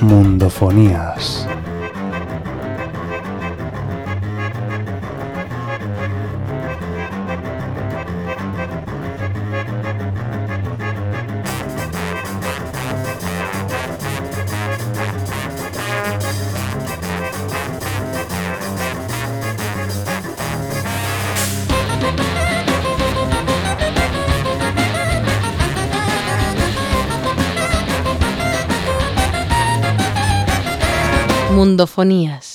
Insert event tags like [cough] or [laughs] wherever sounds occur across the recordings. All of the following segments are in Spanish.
Mundofonías. Mundofonías.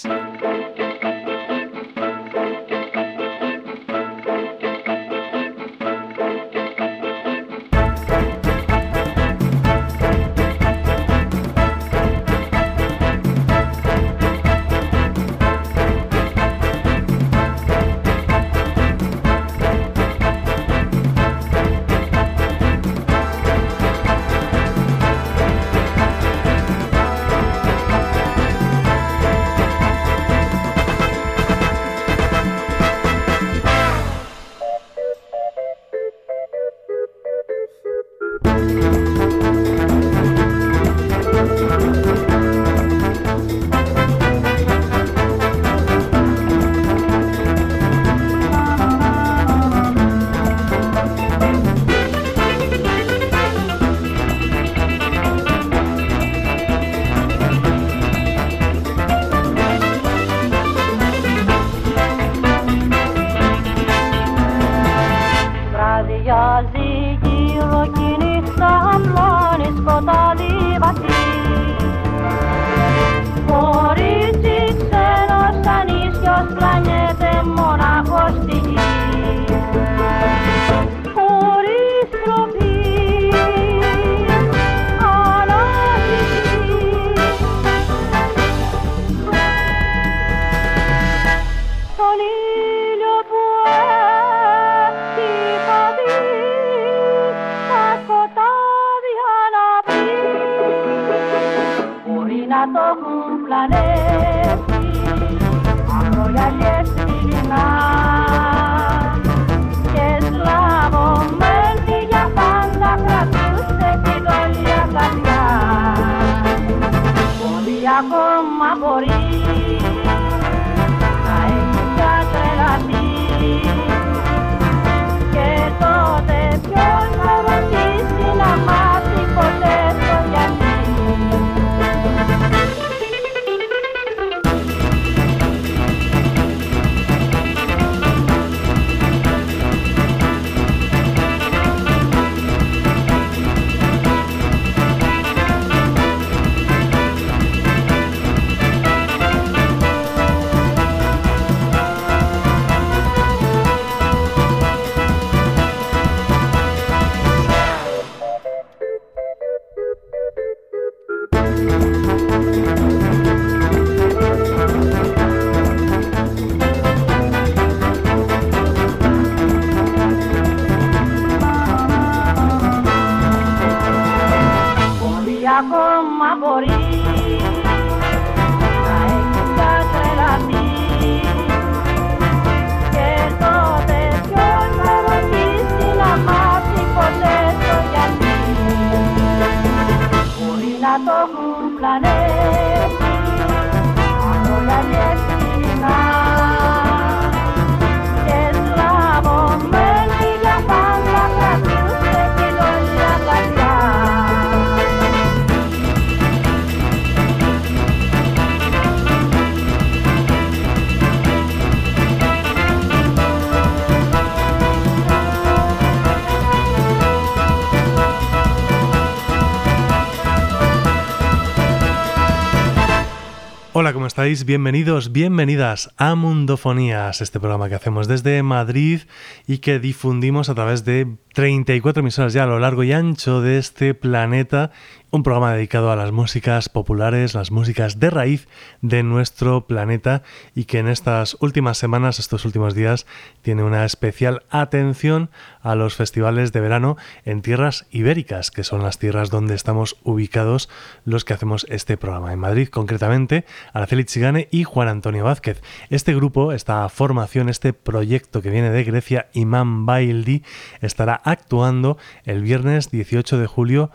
Estáis? Bienvenidos, bienvenidas a Mundofonías, este programa que hacemos desde Madrid y que difundimos a través de 34 emisoras ya a lo largo y ancho de este planeta un programa dedicado a las músicas populares, las músicas de raíz de nuestro planeta y que en estas últimas semanas, estos últimos días, tiene una especial atención a los festivales de verano en tierras ibéricas, que son las tierras donde estamos ubicados los que hacemos este programa. En Madrid, concretamente, Araceli Chigane y Juan Antonio Vázquez. Este grupo, esta formación, este proyecto que viene de Grecia, Imam Baildi, estará actuando el viernes 18 de julio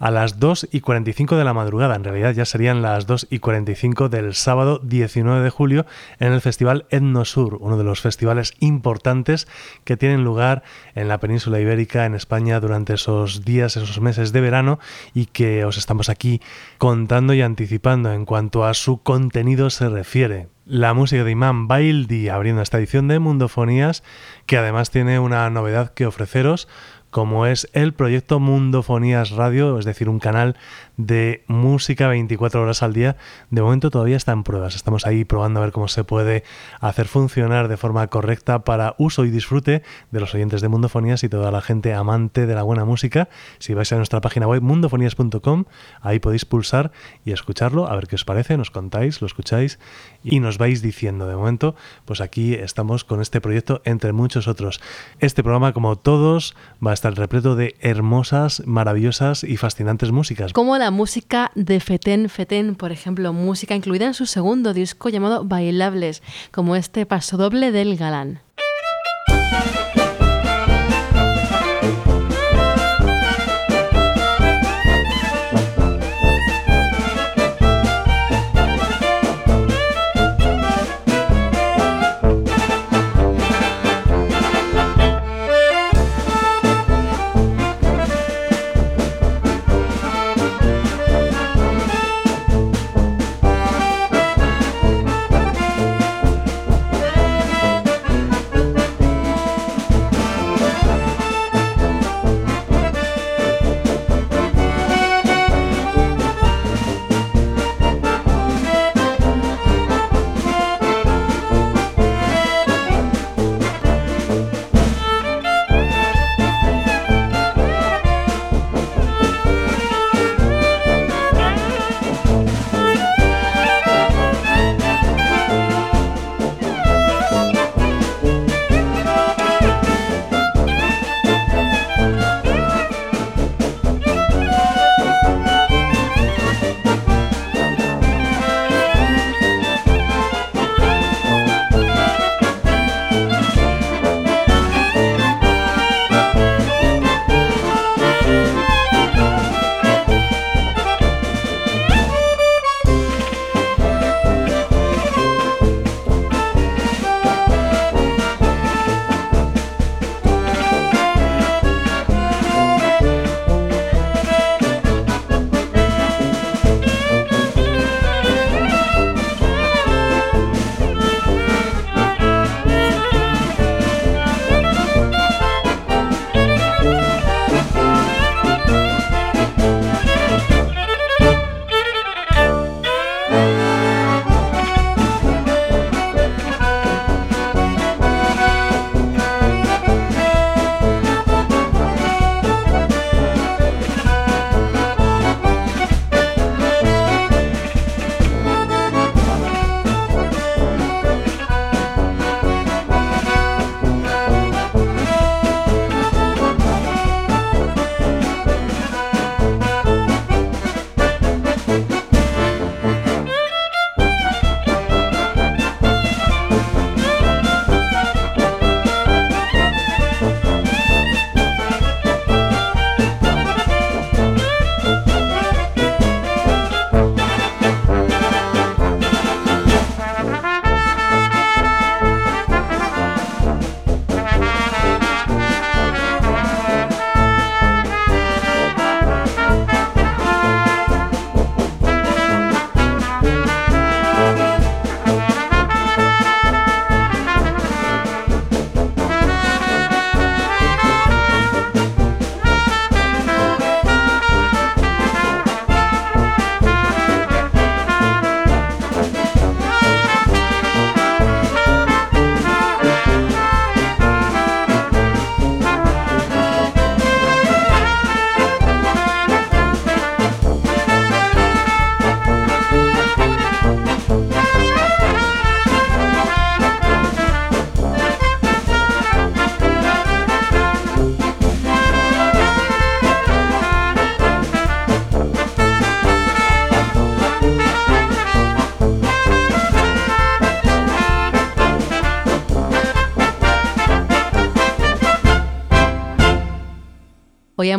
a las 2 y 45 de la madrugada. En realidad ya serían las 2 y 45 del sábado 19 de julio en el Festival Etnosur, uno de los festivales importantes que tienen lugar en la península ibérica, en España, durante esos días, esos meses de verano y que os estamos aquí contando y anticipando en cuanto a su contenido se refiere la música de Imam Baildi abriendo esta edición de Mundofonías, que además tiene una novedad que ofreceros, como es el proyecto Mundofonías Radio, es decir, un canal de música 24 horas al día. De momento todavía está en pruebas, estamos ahí probando a ver cómo se puede hacer funcionar de forma correcta para uso y disfrute de los oyentes de Mundofonías y toda la gente amante de la buena música. Si vais a nuestra página web mundofonías.com, ahí podéis pulsar y escucharlo, a ver qué os parece, nos contáis, lo escucháis y nos vais diciendo. De momento, pues aquí estamos con este proyecto entre muchos otros. Este programa, como todos, va a estar repleto de hermosas, maravillosas y fascinantes músicas. Como la música de Feten Feten, por ejemplo, música incluida en su segundo disco llamado Bailables, como este paso doble del galán.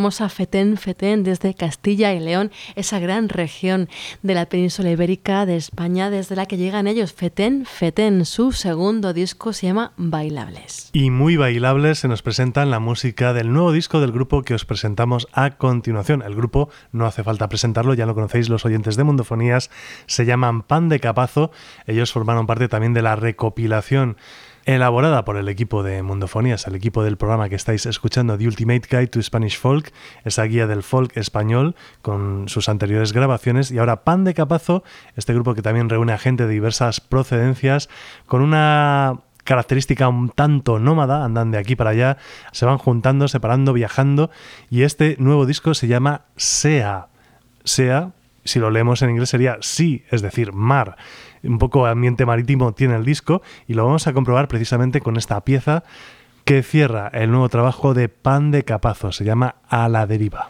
Escuchamos a Fetén Fetén desde Castilla y León, esa gran región de la península ibérica de España desde la que llegan ellos. Fetén Fetén, su segundo disco se llama Bailables. Y muy bailables se nos presentan la música del nuevo disco del grupo que os presentamos a continuación. El grupo, no hace falta presentarlo, ya lo conocéis los oyentes de Mundofonías, se llaman Pan de Capazo. Ellos formaron parte también de la recopilación elaborada por el equipo de Mundofonías, el equipo del programa que estáis escuchando, The Ultimate Guide to Spanish Folk, esa guía del folk español con sus anteriores grabaciones, y ahora Pan de Capazo, este grupo que también reúne a gente de diversas procedencias, con una característica un tanto nómada, andan de aquí para allá, se van juntando, separando, viajando, y este nuevo disco se llama Sea. Sea, si lo leemos en inglés sería sí, es decir, mar un poco ambiente marítimo tiene el disco y lo vamos a comprobar precisamente con esta pieza que cierra el nuevo trabajo de Pan de Capazo, se llama A la deriva.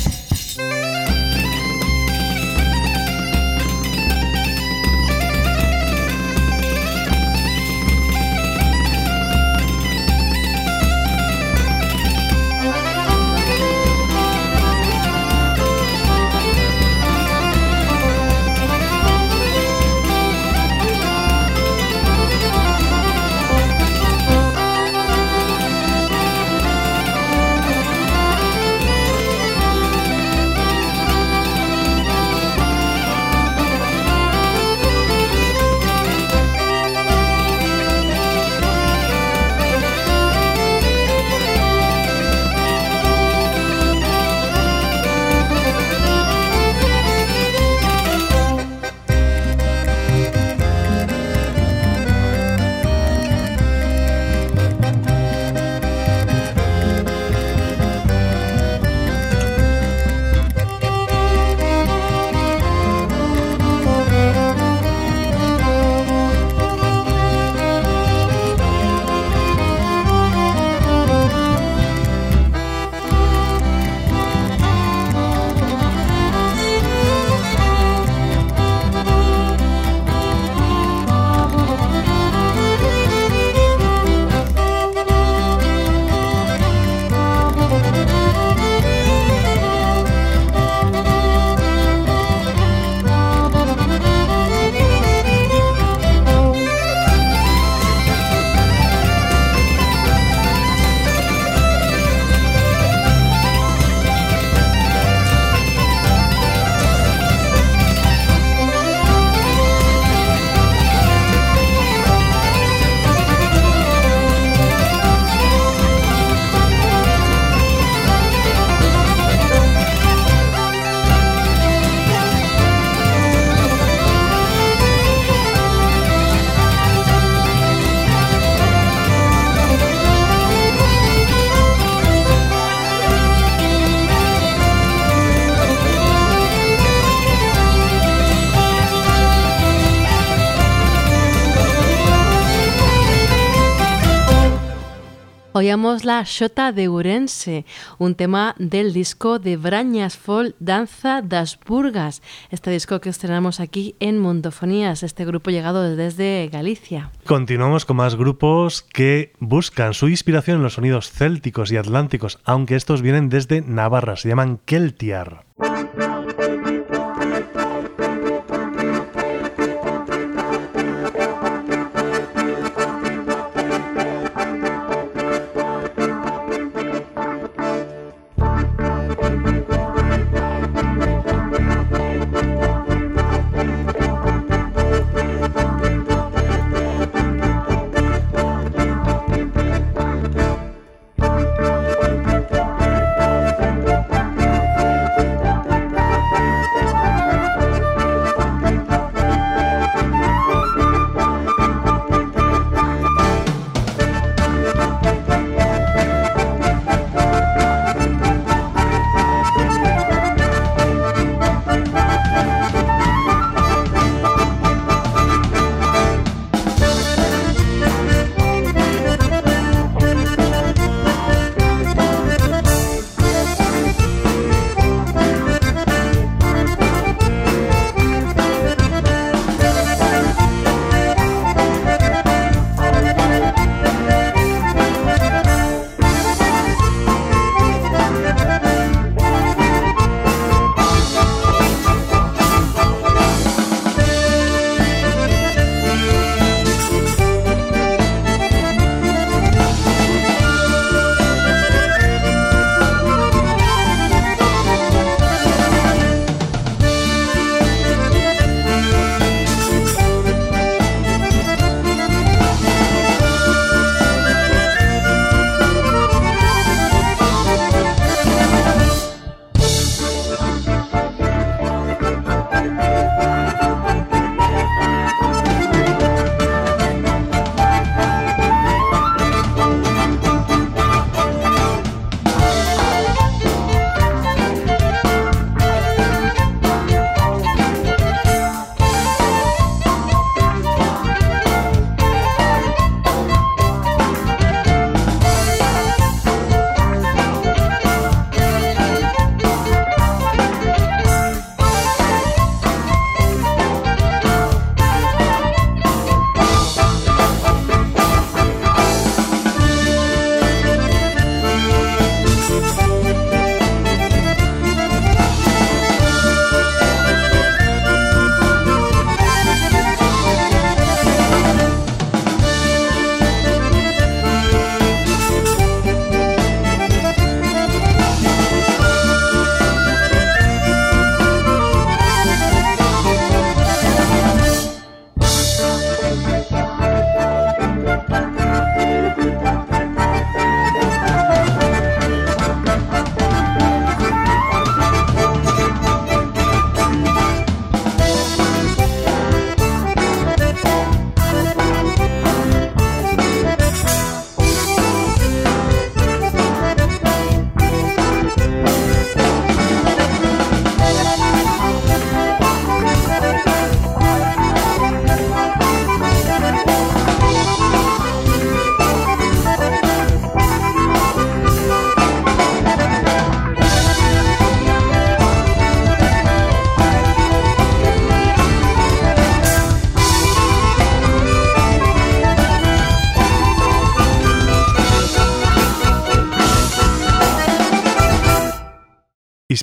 oíamos la Xota de Urense, un tema del disco de Brañas Fol Danza das Burgas, este disco que estrenamos aquí en Mundofonías, este grupo llegado desde Galicia. Continuamos con más grupos que buscan su inspiración en los sonidos célticos y atlánticos, aunque estos vienen desde Navarra, se llaman Keltiar.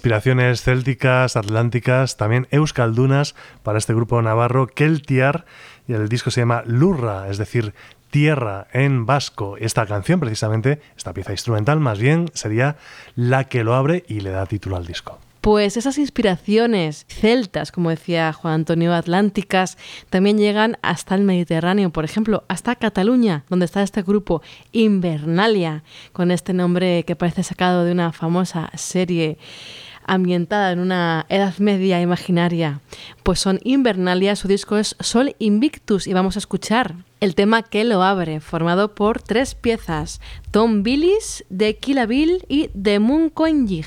Inspiraciones célticas, atlánticas, también euskaldunas para este grupo navarro Keltiar y el disco se llama Lurra, es decir, tierra en vasco. Esta canción, precisamente, esta pieza instrumental, más bien sería la que lo abre y le da título al disco. Pues esas inspiraciones celtas, como decía Juan Antonio, atlánticas, también llegan hasta el Mediterráneo, por ejemplo, hasta Cataluña, donde está este grupo Invernalia, con este nombre que parece sacado de una famosa serie ambientada en una Edad Media imaginaria. Pues son Invernalia, su disco es Sol Invictus y vamos a escuchar el tema que lo abre, formado por tres piezas, Tom Billis, de Killa Bill y de Moon Coinjig.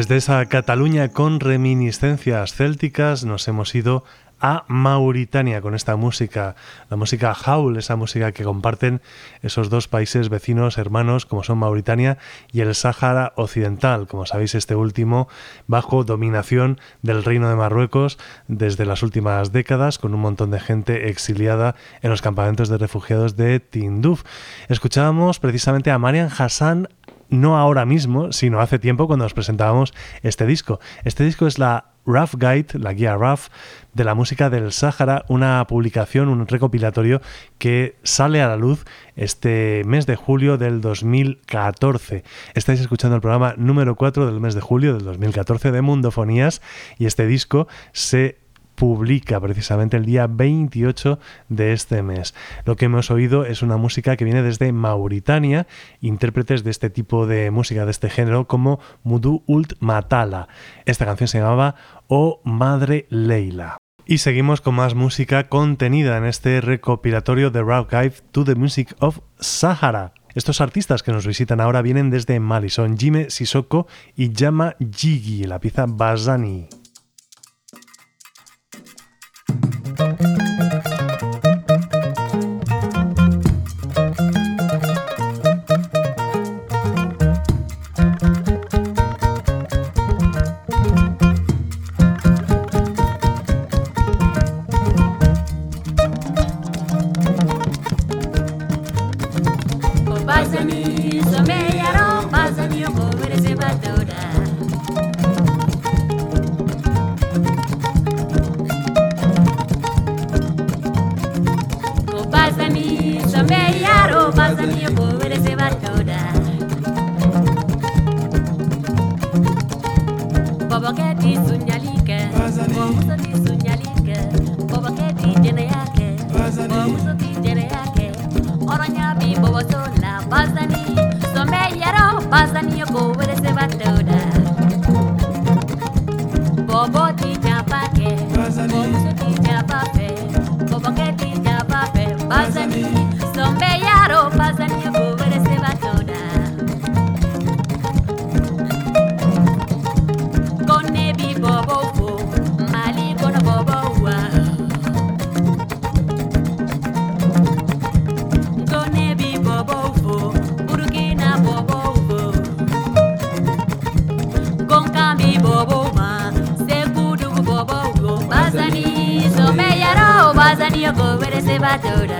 Desde esa Cataluña con reminiscencias célticas nos hemos ido a Mauritania con esta música, la música Haul, esa música que comparten esos dos países vecinos, hermanos, como son Mauritania y el Sáhara Occidental, como sabéis este último bajo dominación del Reino de Marruecos desde las últimas décadas, con un montón de gente exiliada en los campamentos de refugiados de Tinduf. Escuchábamos precisamente a Marian Hassan no ahora mismo, sino hace tiempo cuando nos presentábamos este disco. Este disco es la Rough Guide, la guía Rough de la música del Sáhara, una publicación, un recopilatorio que sale a la luz este mes de julio del 2014. Estáis escuchando el programa número 4 del mes de julio del 2014 de Mundofonías y este disco se publica precisamente el día 28 de este mes. Lo que hemos oído es una música que viene desde Mauritania, intérpretes de este tipo de música, de este género, como Mudu Ult Matala. Esta canción se llamaba Oh Madre Leila. Y seguimos con más música contenida en este recopilatorio de Guide to the Music of Sahara. Estos artistas que nos visitan ahora vienen desde Mali, son Jime Sissoko y Yama Jigi, la pieza Bazani. Minnesota.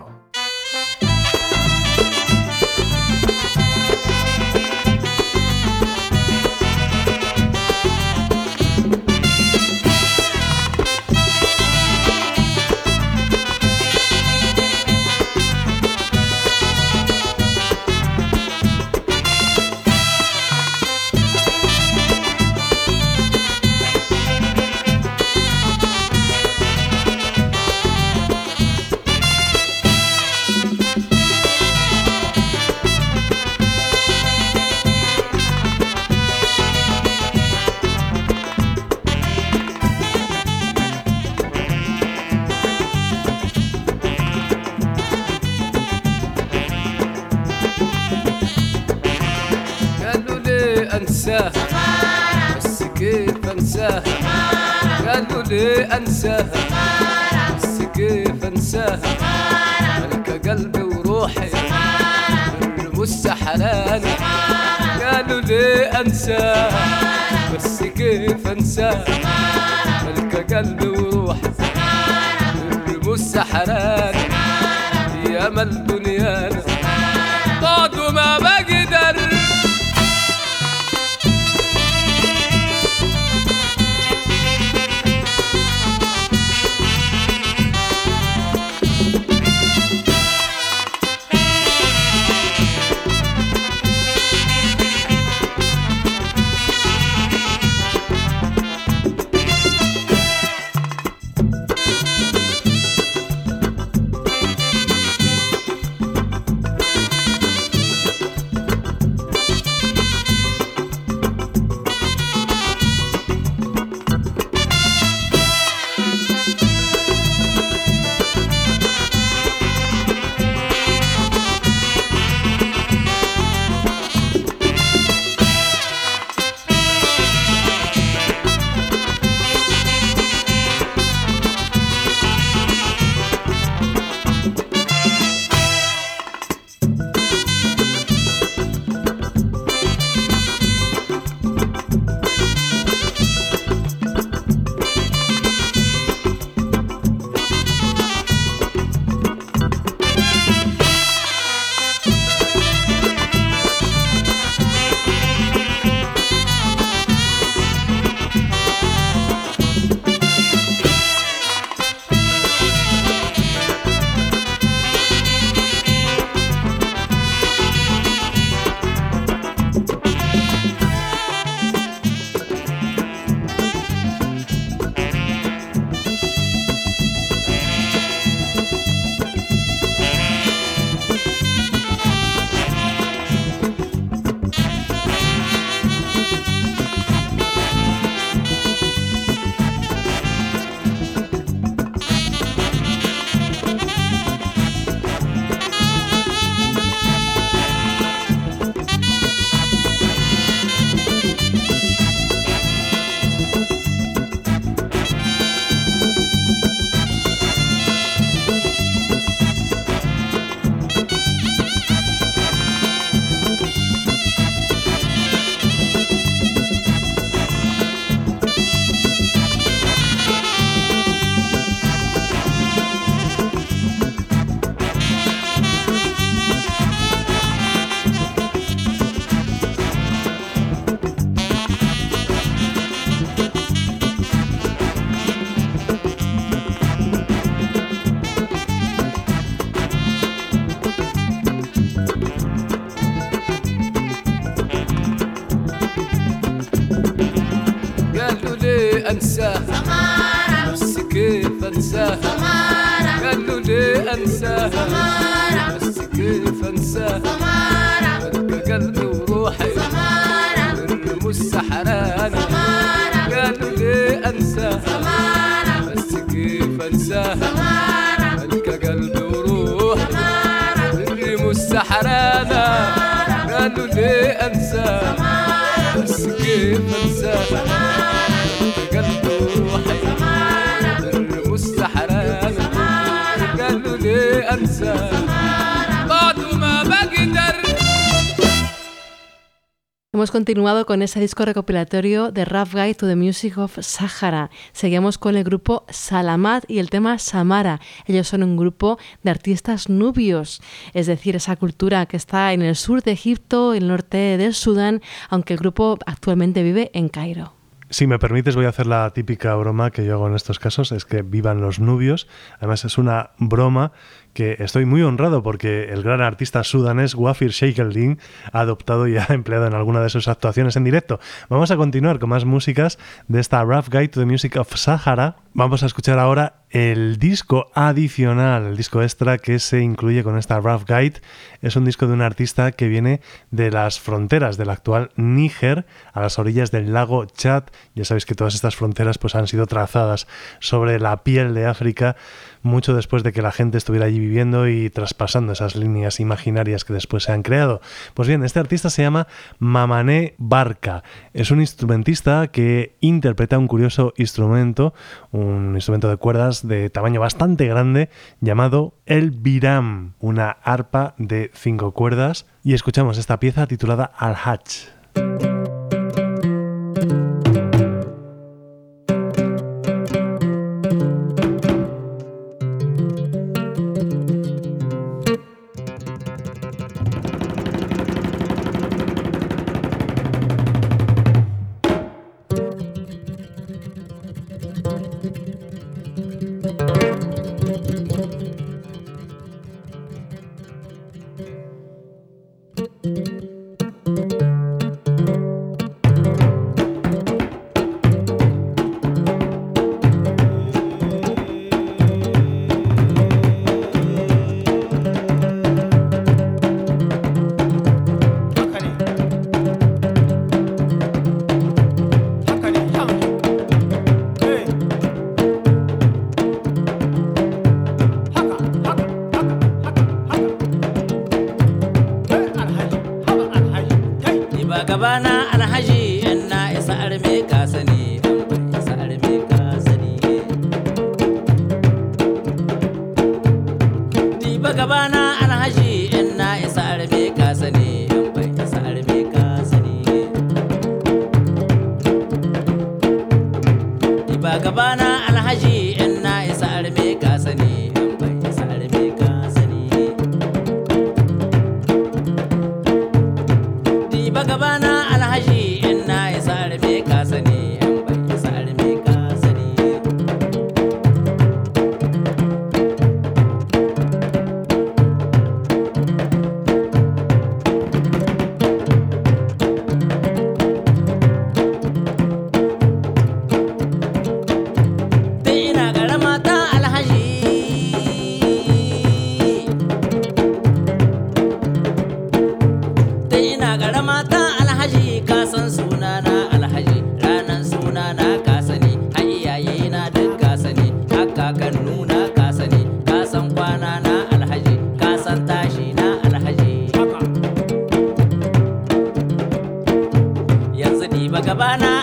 انساها بس كيف انساها ملك قلبي وروحي الرموس حناني قالوا ليه انساها بس كيف انساها ملك قلبي وروحي الرموس حناني يا مل دنيانا انساها قالوا ليه أنساها. بس كيف أنساها؟ فكر قلبي وروحي. الرموش السحرانة قالوا ليه أنساها. بس كيف أنساها؟ سمارة فكر قلبي وروحي. الرموش السحرانة قالوا ليه أنساها. بس كيف أنساها؟ قلبي وروحي. ليه انساه بعد ما بقدر Hemos continuado con ese disco recopilatorio de Rough Guide to the Music of Sahara. Seguimos con el grupo Salamat y el tema Samara. Ellos son un grupo de artistas nubios, es decir, esa cultura que está en el sur de Egipto, el norte del Sudán, aunque el grupo actualmente vive en Cairo. Si me permites, voy a hacer la típica broma que yo hago en estos casos, es que vivan los nubios. Además, es una broma que estoy muy honrado porque el gran artista sudanés Wafir Sheikeldin ha adoptado y ha [laughs] empleado en alguna de sus actuaciones en directo. Vamos a continuar con más músicas de esta Rough Guide to the Music of Sahara. Vamos a escuchar ahora el disco adicional, el disco extra que se incluye con esta Rough Guide. Es un disco de un artista que viene de las fronteras del actual Níger, a las orillas del lago Chad. Ya sabéis que todas estas fronteras pues, han sido trazadas sobre la piel de África mucho después de que la gente estuviera allí viviendo y traspasando esas líneas imaginarias que después se han creado. Pues bien, este artista se llama Mamané Barca. Es un instrumentista que interpreta un curioso instrumento, un instrumento de cuerdas de tamaño bastante grande llamado el biram, una arpa de cinco cuerdas. Y escuchamos esta pieza titulada Al-Hajj.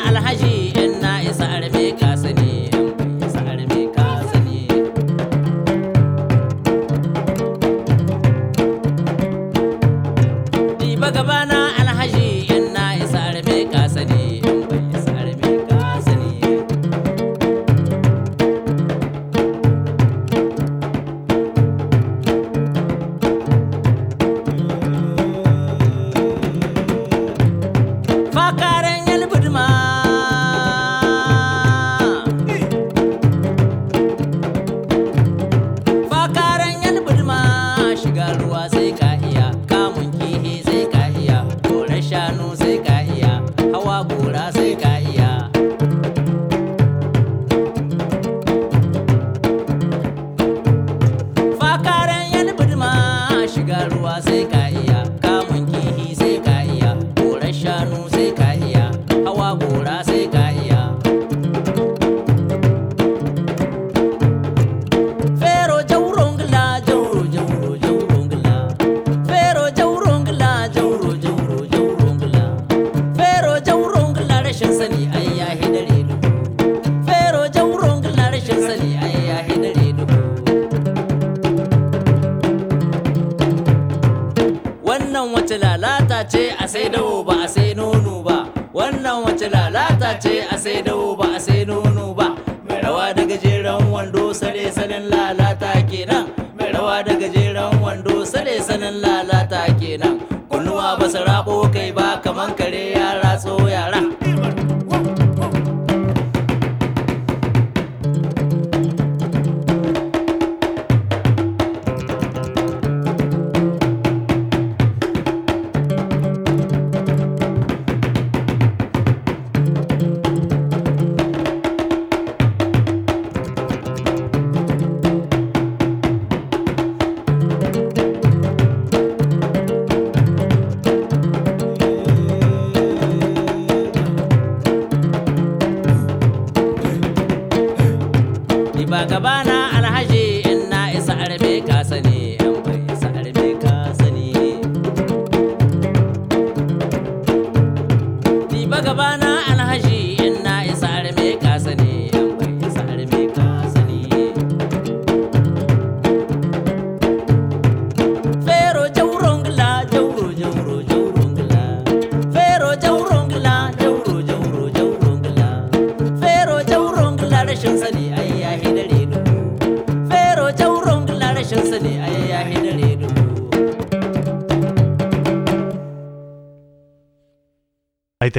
alhaji in na isa arbi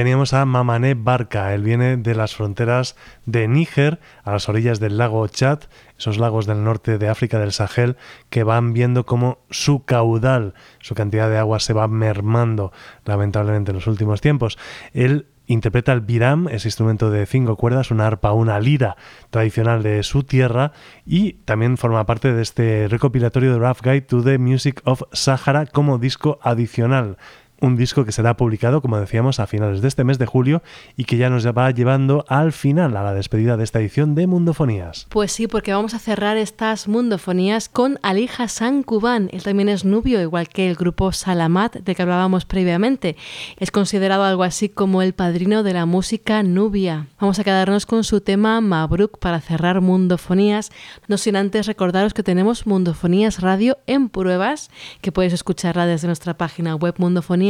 teníamos a Mamané Barca. Él viene de las fronteras de Níger, a las orillas del lago Chad, esos lagos del norte de África del Sahel, que van viendo cómo su caudal, su cantidad de agua se va mermando, lamentablemente, en los últimos tiempos. Él interpreta el biram, ese instrumento de cinco cuerdas, una arpa, una lira tradicional de su tierra, y también forma parte de este recopilatorio de Rough Guide to the Music of Sahara como disco adicional un disco que será publicado, como decíamos, a finales de este mes de julio y que ya nos va llevando al final, a la despedida de esta edición de Mundofonías. Pues sí, porque vamos a cerrar estas mundofonías con Ali Hassan Kuban. Él también es nubio, igual que el grupo Salamat del que hablábamos previamente. Es considerado algo así como el padrino de la música nubia. Vamos a quedarnos con su tema Mabruk para cerrar mundofonías, no sin antes recordaros que tenemos Mundofonías Radio en pruebas, que podéis escucharla desde nuestra página web mundofonías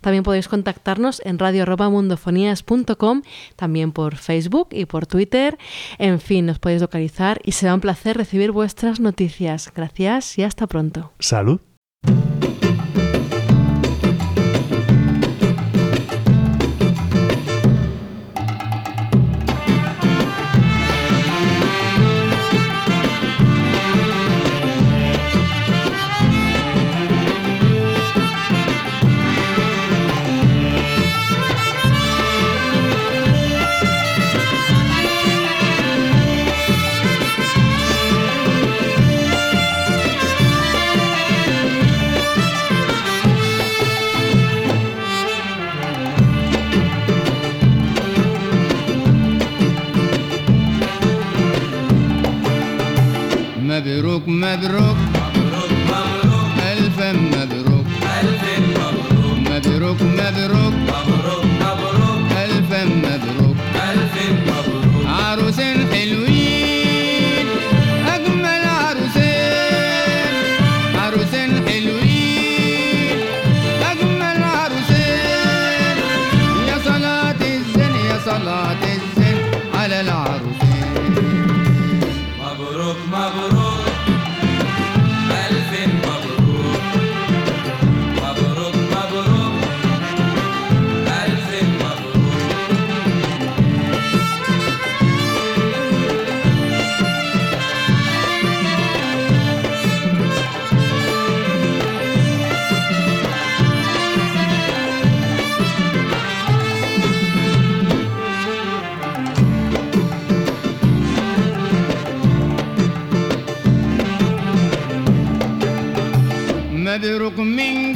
también podéis contactarnos en radio.mundofonías.com, también por Facebook y por Twitter. En fin, nos podéis localizar y será un placer recibir vuestras noticias. Gracias y hasta pronto. Salud. مبروك. مبروك ألف مبروك. مبروك مبروك. ألف مبروك. عروسين حلوين أجمل عروسين. عروسين حلوين أجمل عروسين. يا صلاة الزين يا صلاة الزين على العروسين. مبروك مبروك. took me.